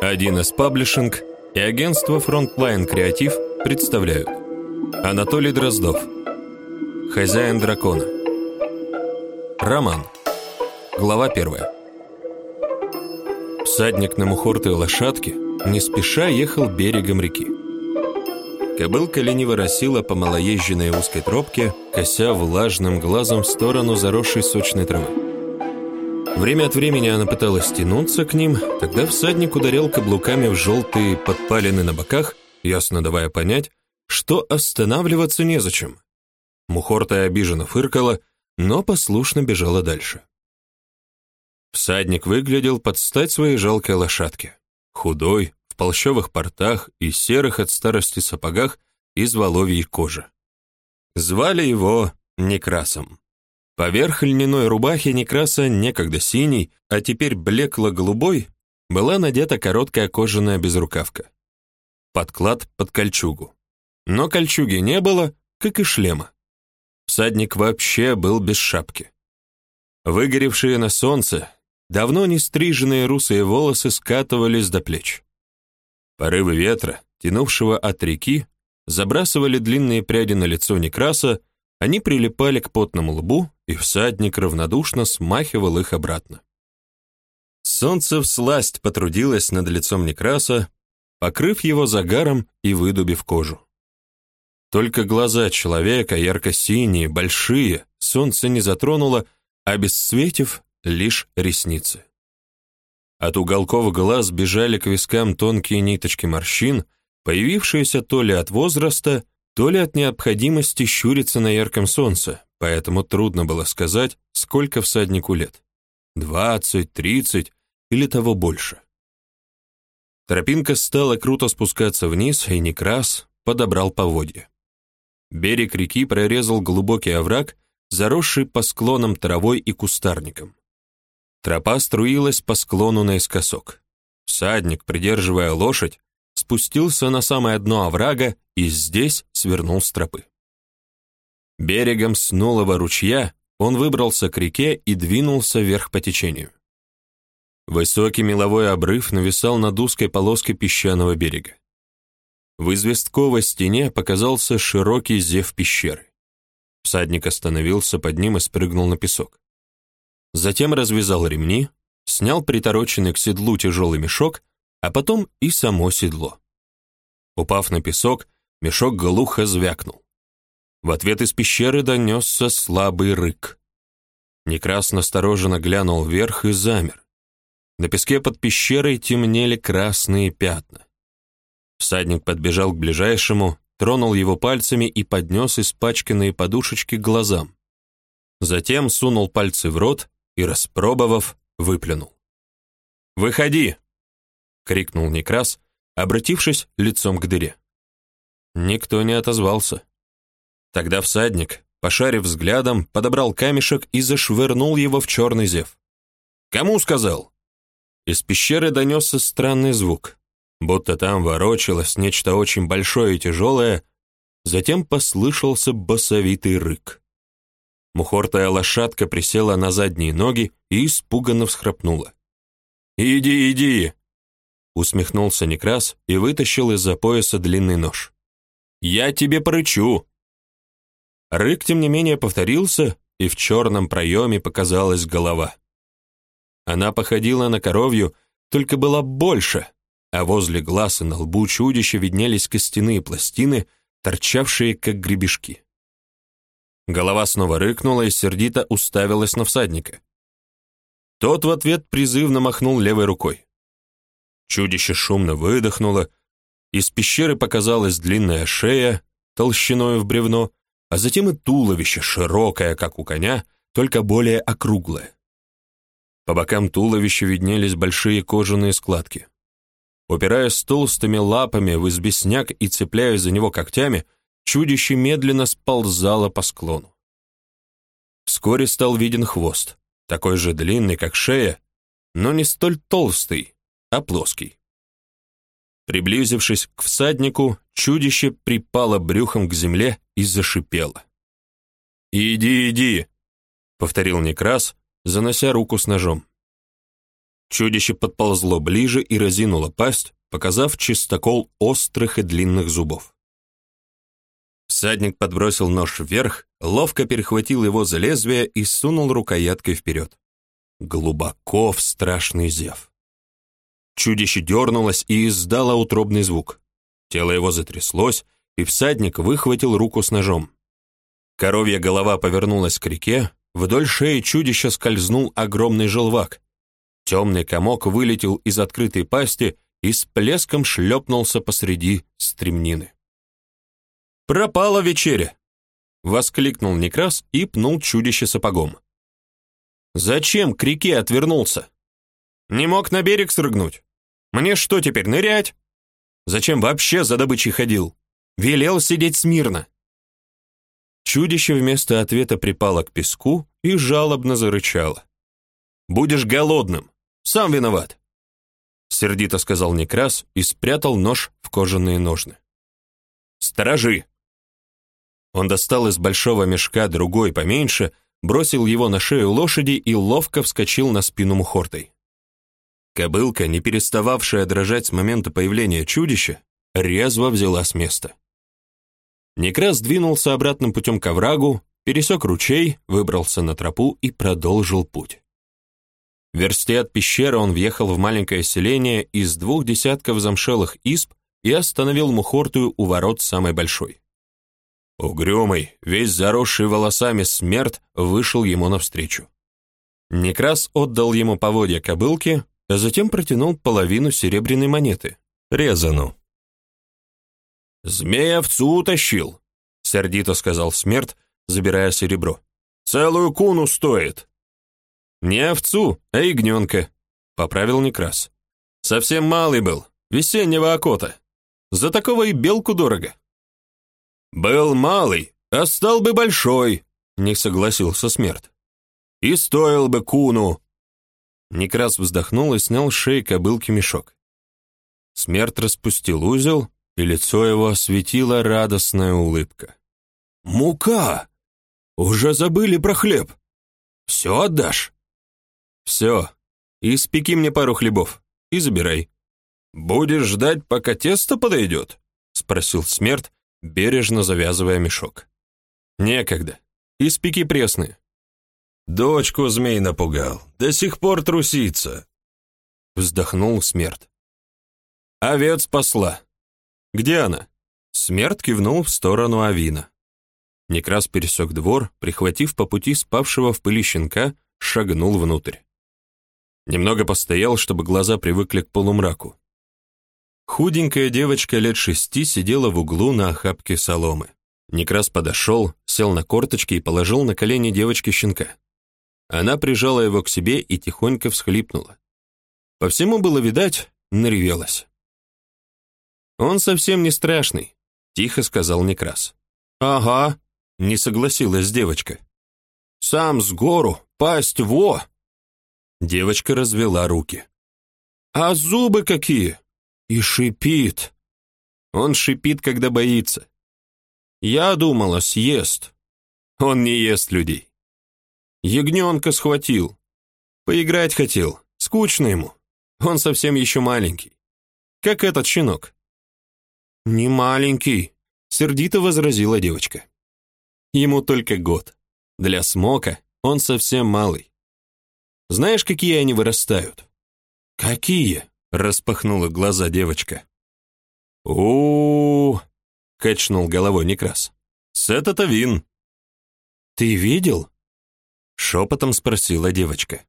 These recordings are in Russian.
1С Паблишинг и агентство Frontline Креатив представляют. Анатолий Дроздов. Хозяин дракона. Роман. Глава первая. Всадник на мухортой лошадке не спеша ехал берегом реки. Кобылка лениво росила по малоезженной узкой тропке, кося влажным глазом в сторону заросшей сочной травы. Время от времени она пыталась тянуться к ним, тогда всадник ударял каблуками в желтые подпалины на боках, ясно давая понять, что останавливаться незачем. Мухорта обиженно фыркала, но послушно бежала дальше. Всадник выглядел под стать своей жалкой лошадке. Худой, в полщовых портах и серых от старости сапогах из воловьей кожи. Звали его Некрасом. Поверх льняной рубахи Некраса, некогда синий, а теперь блекло-голубой, была надета короткая кожаная безрукавка. Подклад под кольчугу. Но кольчуги не было, как и шлема. Всадник вообще был без шапки. Выгоревшие на солнце, давно не стриженные русые волосы скатывались до плеч. Порывы ветра, тянувшего от реки, забрасывали длинные пряди на лицо Некраса, они прилипали к потному лбу, и всадник равнодушно смахивал их обратно. Солнце всласть потрудилось над лицом Некраса, покрыв его загаром и выдубив кожу. Только глаза человека, ярко-синие, большие, солнце не затронуло, обесцветив лишь ресницы. От уголков глаз бежали к вискам тонкие ниточки морщин, появившиеся то ли от возраста, то ли от необходимости щуриться на ярком солнце, поэтому трудно было сказать, сколько всаднику лет. Двадцать, тридцать или того больше. Тропинка стала круто спускаться вниз, и Некрас подобрал поводья. Берег реки прорезал глубокий овраг, заросший по склонам травой и кустарником. Тропа струилась по склону наискосок. Всадник, придерживая лошадь, спустился на самое дно оврага и здесь свернул с тропы. Берегом снулого ручья он выбрался к реке и двинулся вверх по течению. Высокий меловой обрыв нависал над узкой полоской песчаного берега. В известковой стене показался широкий зев пещеры. Всадник остановился под ним и спрыгнул на песок. Затем развязал ремни, снял притороченный к седлу тяжелый мешок а потом и само седло. Упав на песок, мешок глухо звякнул. В ответ из пещеры донесся слабый рык. Некрас настороженно глянул вверх и замер. На песке под пещерой темнели красные пятна. Всадник подбежал к ближайшему, тронул его пальцами и поднес испачканные подушечки к глазам. Затем сунул пальцы в рот и, распробовав, выплюнул. «Выходи!» — крикнул Некрас, обратившись лицом к дыре. Никто не отозвался. Тогда всадник, пошарив взглядом, подобрал камешек и зашвырнул его в черный зев. «Кому сказал?» Из пещеры донесся странный звук, будто там ворочалось нечто очень большое и тяжелое, затем послышался басовитый рык. Мухортая лошадка присела на задние ноги и испуганно всхрапнула. «Иди, иди!» усмехнулся Некрас и вытащил из-за пояса длинный нож. «Я тебе порычу!» Рык, тем не менее, повторился, и в черном проеме показалась голова. Она походила на коровью, только была больше, а возле глаз и на лбу чудища виднелись костяные пластины, торчавшие как гребешки. Голова снова рыкнула и сердито уставилась на всадника. Тот в ответ призывно махнул левой рукой. Чудище шумно выдохнуло, из пещеры показалась длинная шея, толщиной в бревно, а затем и туловище, широкое, как у коня, только более округлое. По бокам туловища виднелись большие кожаные складки. Упираясь толстыми лапами в избесняк и цепляясь за него когтями, чудище медленно сползало по склону. Вскоре стал виден хвост, такой же длинный, как шея, но не столь толстый, а плоский. Приблизившись к всаднику, чудище припало брюхом к земле и зашипело. «Иди, иди!» — повторил Некрас, занося руку с ножом. Чудище подползло ближе и разинуло пасть, показав чистокол острых и длинных зубов. Всадник подбросил нож вверх, ловко перехватил его за лезвие и сунул рукояткой вперед. Глубоко в страшный зев. Чудище дернулось и издало утробный звук. Тело его затряслось, и всадник выхватил руку с ножом. Коровья голова повернулась к реке, вдоль шеи чудища скользнул огромный желвак. Темный комок вылетел из открытой пасти и с плеском шлепнулся посреди стремнины. «Пропала вечеря!» — воскликнул Некрас и пнул чудище сапогом. «Зачем к реке отвернулся? Не мог на берег срыгнуть? Мне что теперь, нырять? Зачем вообще за добычей ходил? Велел сидеть смирно!» Чудище вместо ответа припало к песку и жалобно зарычало. «Будешь голодным! Сам виноват!» Сердито сказал Некрас и спрятал нож в кожаные ножны. «Сторожи!» Он достал из большого мешка другой поменьше, бросил его на шею лошади и ловко вскочил на спину мухортой. Кобылка, не перестававшая дрожать с момента появления чудища, резво взяла с места. Некрас двинулся обратным путем к оврагу, пересек ручей, выбрался на тропу и продолжил путь. В версте от пещеры он въехал в маленькое селение из двух десятков замшелых изб и остановил Мухортую у ворот самой большой. Угрюмый, весь заросший волосами смерть, вышел ему навстречу. Некрас отдал ему поводья кобылки, а затем протянул половину серебряной монеты, резану. «Змей овцу утащил», — сердито сказал смерть, забирая серебро. «Целую куну стоит». «Не овцу, а ягненка», — поправил Некрас. «Совсем малый был, весеннего окота. За такого и белку дорого». «Был малый, а стал бы большой», — не согласился Смерть. «И стоил бы куну». Некрас вздохнул и снял с шеи кобылки мешок. Смерть распустил узел, и лицо его осветила радостная улыбка. «Мука! Уже забыли про хлеб. Все отдашь?» «Все. Испеки мне пару хлебов и забирай». «Будешь ждать, пока тесто подойдет?» — спросил Смерть, бережно завязывая мешок. «Некогда. Испеки пресные». «Дочку змей напугал. До сих пор трусится», — вздохнул Смерть. «Овец спасла. Где она?» Смерть кивнул в сторону Авина. Некрас пересек двор, прихватив по пути спавшего в пыли щенка, шагнул внутрь. Немного постоял, чтобы глаза привыкли к полумраку. Худенькая девочка лет шести сидела в углу на охапке соломы. Некрас подошел, сел на корточки и положил на колени девочки щенка. Она прижала его к себе и тихонько всхлипнула. По всему было видать, наревелась. «Он совсем не страшный», — тихо сказал Некрас. «Ага», — не согласилась девочка. «Сам с гору, пасть во!» Девочка развела руки. «А зубы какие!» «И шипит!» «Он шипит, когда боится. Я думала, съест. Он не ест людей. Ягненка схватил. Поиграть хотел, скучно ему. Он совсем еще маленький. Как этот щенок. «Не маленький», — сердито возразила девочка. «Ему только год. Для смока он совсем малый. Знаешь, какие они вырастают?» «Какие?» — распахнула глаза девочка. у, качнул головой Некрас. «С это-то вин». «Ты видел?» — шепотом спросила девочка.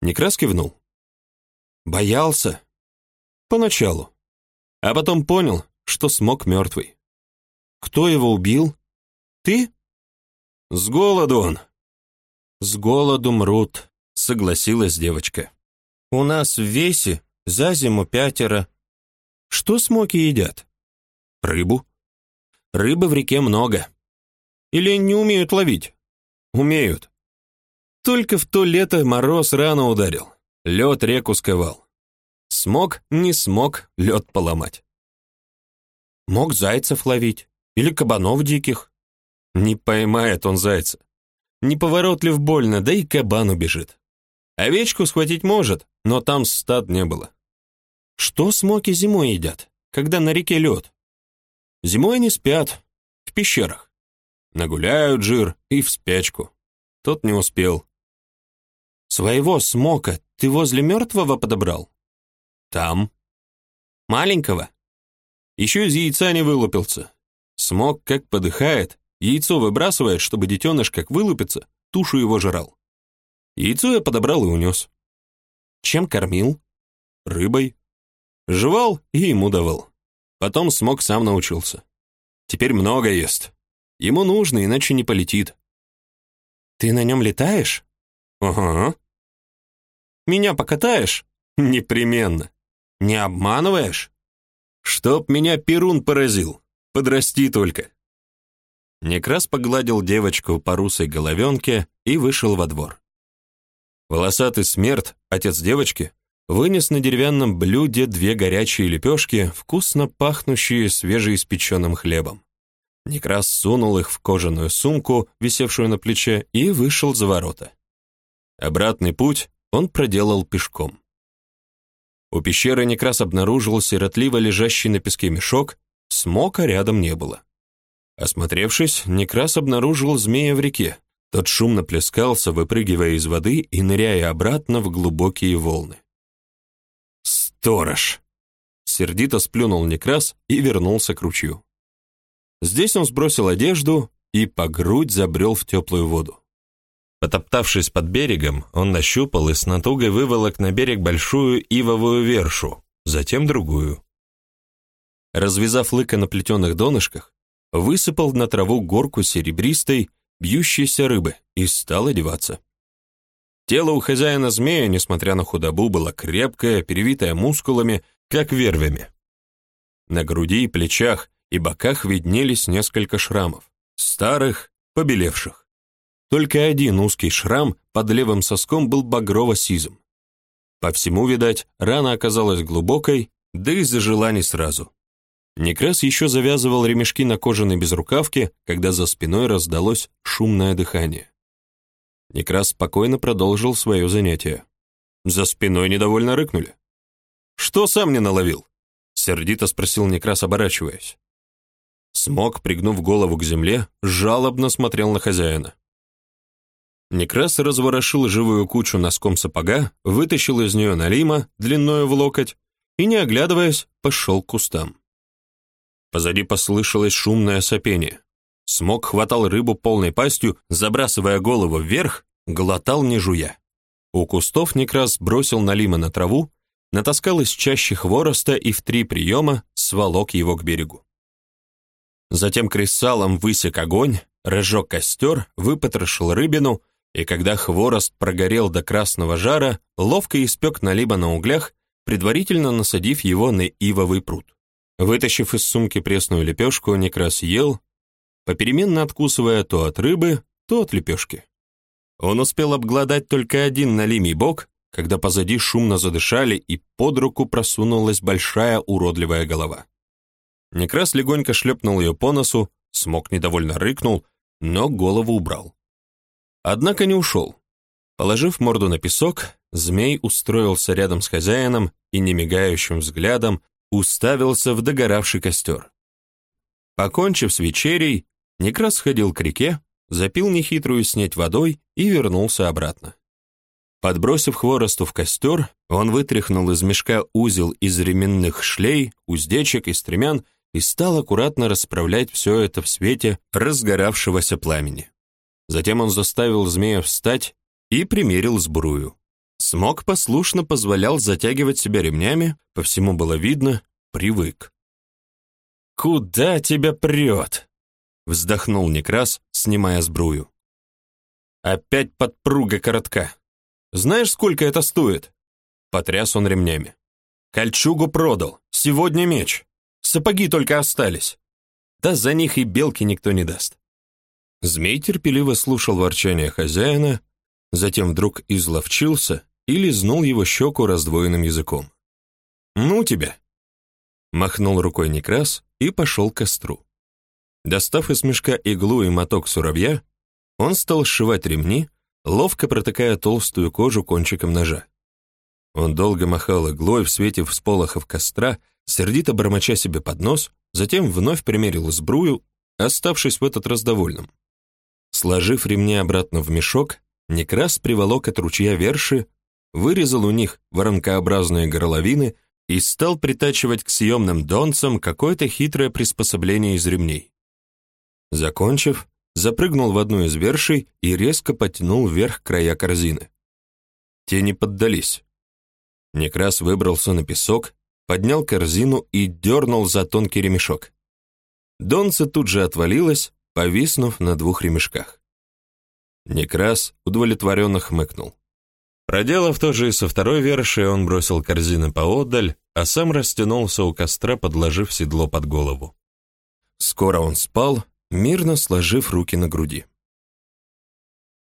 Некрас кивнул. «Боялся?» «Поначалу а потом понял, что смог мертвый. Кто его убил? Ты? С голоду он. С голоду мрут, согласилась девочка. У нас в весе за зиму пятеро. Что смоки едят? Рыбу. Рыбы в реке много. Или не умеют ловить? Умеют. Только в то лето мороз рано ударил. Лед реку сковал. Смог, не смог лед поломать. Мог зайцев ловить или кабанов диких. Не поймает он зайца. Неповоротлив больно, да и кабан убежит. Овечку схватить может, но там стад не было. Что смоки зимой едят, когда на реке лед? Зимой они спят, в пещерах. Нагуляют жир и в спячку. Тот не успел. Своего смока ты возле мертвого подобрал? Там. Маленького? Еще из яйца не вылупился. Смок как подыхает, яйцо выбрасывает, чтобы детеныш, как вылупится, тушу его жрал. Яйцо я подобрал и унес. Чем кормил? Рыбой. Жевал и ему давал. Потом смог сам научился. Теперь много ест. Ему нужно, иначе не полетит. Ты на нем летаешь? Ага. Меня покатаешь? Непременно. Не обманываешь? Чтоб меня Перун поразил. Подрасти только. Некрас погладил девочку по русой головенке и вышел во двор. Волосатый смерть, отец девочки, вынес на деревянном блюде две горячие лепешки, вкусно пахнущие свежеиспеченным хлебом. Некрас сунул их в кожаную сумку, висевшую на плече, и вышел за ворота. Обратный путь он проделал пешком. У пещеры Некрас обнаружил сиротливо лежащий на песке мешок, смока рядом не было. Осмотревшись, Некрас обнаружил змея в реке. Тот шумно плескался, выпрыгивая из воды и ныряя обратно в глубокие волны. «Сторож!» Сердито сплюнул Некрас и вернулся к ручью. Здесь он сбросил одежду и по грудь забрел в теплую воду. Потоптавшись под берегом, он нащупал и с натугой выволок на берег большую ивовую вершу, затем другую. Развязав лыка на плетеных донышках, высыпал на траву горку серебристой, бьющейся рыбы и стал одеваться. Тело у хозяина змея, несмотря на худобу, было крепкое, перевитое мускулами, как вервями. На груди плечах и боках виднелись несколько шрамов, старых, побелевших. Только один узкий шрам под левым соском был багрово-сизым. По всему, видать, рана оказалась глубокой, да и зажила не сразу. Некрас еще завязывал ремешки на кожаной безрукавке, когда за спиной раздалось шумное дыхание. Некрас спокойно продолжил свое занятие. За спиной недовольно рыкнули. «Что сам не наловил?» — сердито спросил Некрас, оборачиваясь. Смог, пригнув голову к земле, жалобно смотрел на хозяина. Некрас разворошил живую кучу носком сапога, вытащил из нее налима, длиною в локоть, и, не оглядываясь, пошел к кустам. Позади послышалось шумное сопение. Смог хватал рыбу полной пастью, забрасывая голову вверх, глотал не жуя. У кустов Некрас бросил налима на траву, натаскал из чащи хвороста и в три приема сволок его к берегу. Затем кресалом высек огонь, разжег костер, выпотрошил рыбину, и когда хворост прогорел до красного жара, ловко испек налиба на углях, предварительно насадив его на ивовый пруд. Вытащив из сумки пресную лепешку, Некрас ел, попеременно откусывая то от рыбы, то от лепешки. Он успел обглодать только один налимий бок, когда позади шумно задышали и под руку просунулась большая уродливая голова. Некрас легонько шлепнул ее по носу, смог недовольно рыкнул, но голову убрал. Однако не ушел. Положив морду на песок, змей устроился рядом с хозяином и немигающим взглядом уставился в догоравший костер. Покончив с вечерей, Некрас сходил к реке, запил нехитрую снеть водой и вернулся обратно. Подбросив хворосту в костер, он вытряхнул из мешка узел из ременных шлей, уздечек и стремян и стал аккуратно расправлять все это в свете разгоравшегося пламени. Затем он заставил змея встать и примерил сбрую. Смог послушно позволял затягивать себя ремнями, по всему было видно, привык. «Куда тебя прет?» — вздохнул Некрас, снимая сбрую. «Опять подпруга коротка. Знаешь, сколько это стоит?» Потряс он ремнями. «Кольчугу продал. Сегодня меч. Сапоги только остались. Да за них и белки никто не даст». Змей терпеливо слушал ворчание хозяина, затем вдруг изловчился и лизнул его щеку раздвоенным языком. «Ну тебя!» Махнул рукой Некрас и пошел к костру. Достав из мешка иглу и моток суровья, он стал сшивать ремни, ловко протыкая толстую кожу кончиком ножа. Он долго махал иглой в свете всполохов костра, сердито бормоча себе под нос, затем вновь примерил сбрую, оставшись в этот раз довольным. Сложив ремни обратно в мешок, Некрас приволок от ручья верши, вырезал у них воронкообразные горловины и стал притачивать к съемным донцам какое-то хитрое приспособление из ремней. Закончив, запрыгнул в одну из вершей и резко потянул вверх края корзины. Те не поддались. Некрас выбрался на песок, поднял корзину и дернул за тонкий ремешок. Донца тут же отвалилась, повиснув на двух ремешках. Некрас удовлетворенно хмыкнул. Проделав то же и со второй верши, он бросил корзины поодаль, а сам растянулся у костра, подложив седло под голову. Скоро он спал, мирно сложив руки на груди.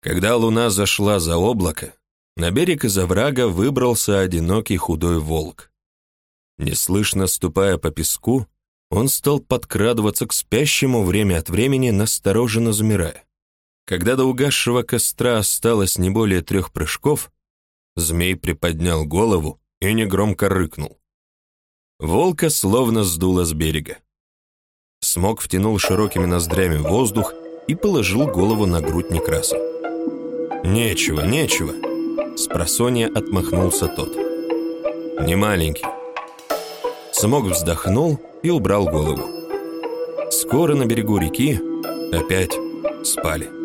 Когда луна зашла за облако, на берег из оврага выбрался одинокий худой волк. Неслышно ступая по песку, он стал подкрадываться к спящему время от времени, настороженно замирая. Когда до угасшего костра осталось не более трех прыжков, змей приподнял голову и негромко рыкнул. Волка словно сдуло с берега. Смог втянул широкими ноздрями воздух и положил голову на грудь Некраса. «Нечего, нечего!» С просонья отмахнулся тот. «Не маленький». Смог вздохнул и убрал голову. Скоро на берегу реки опять спали.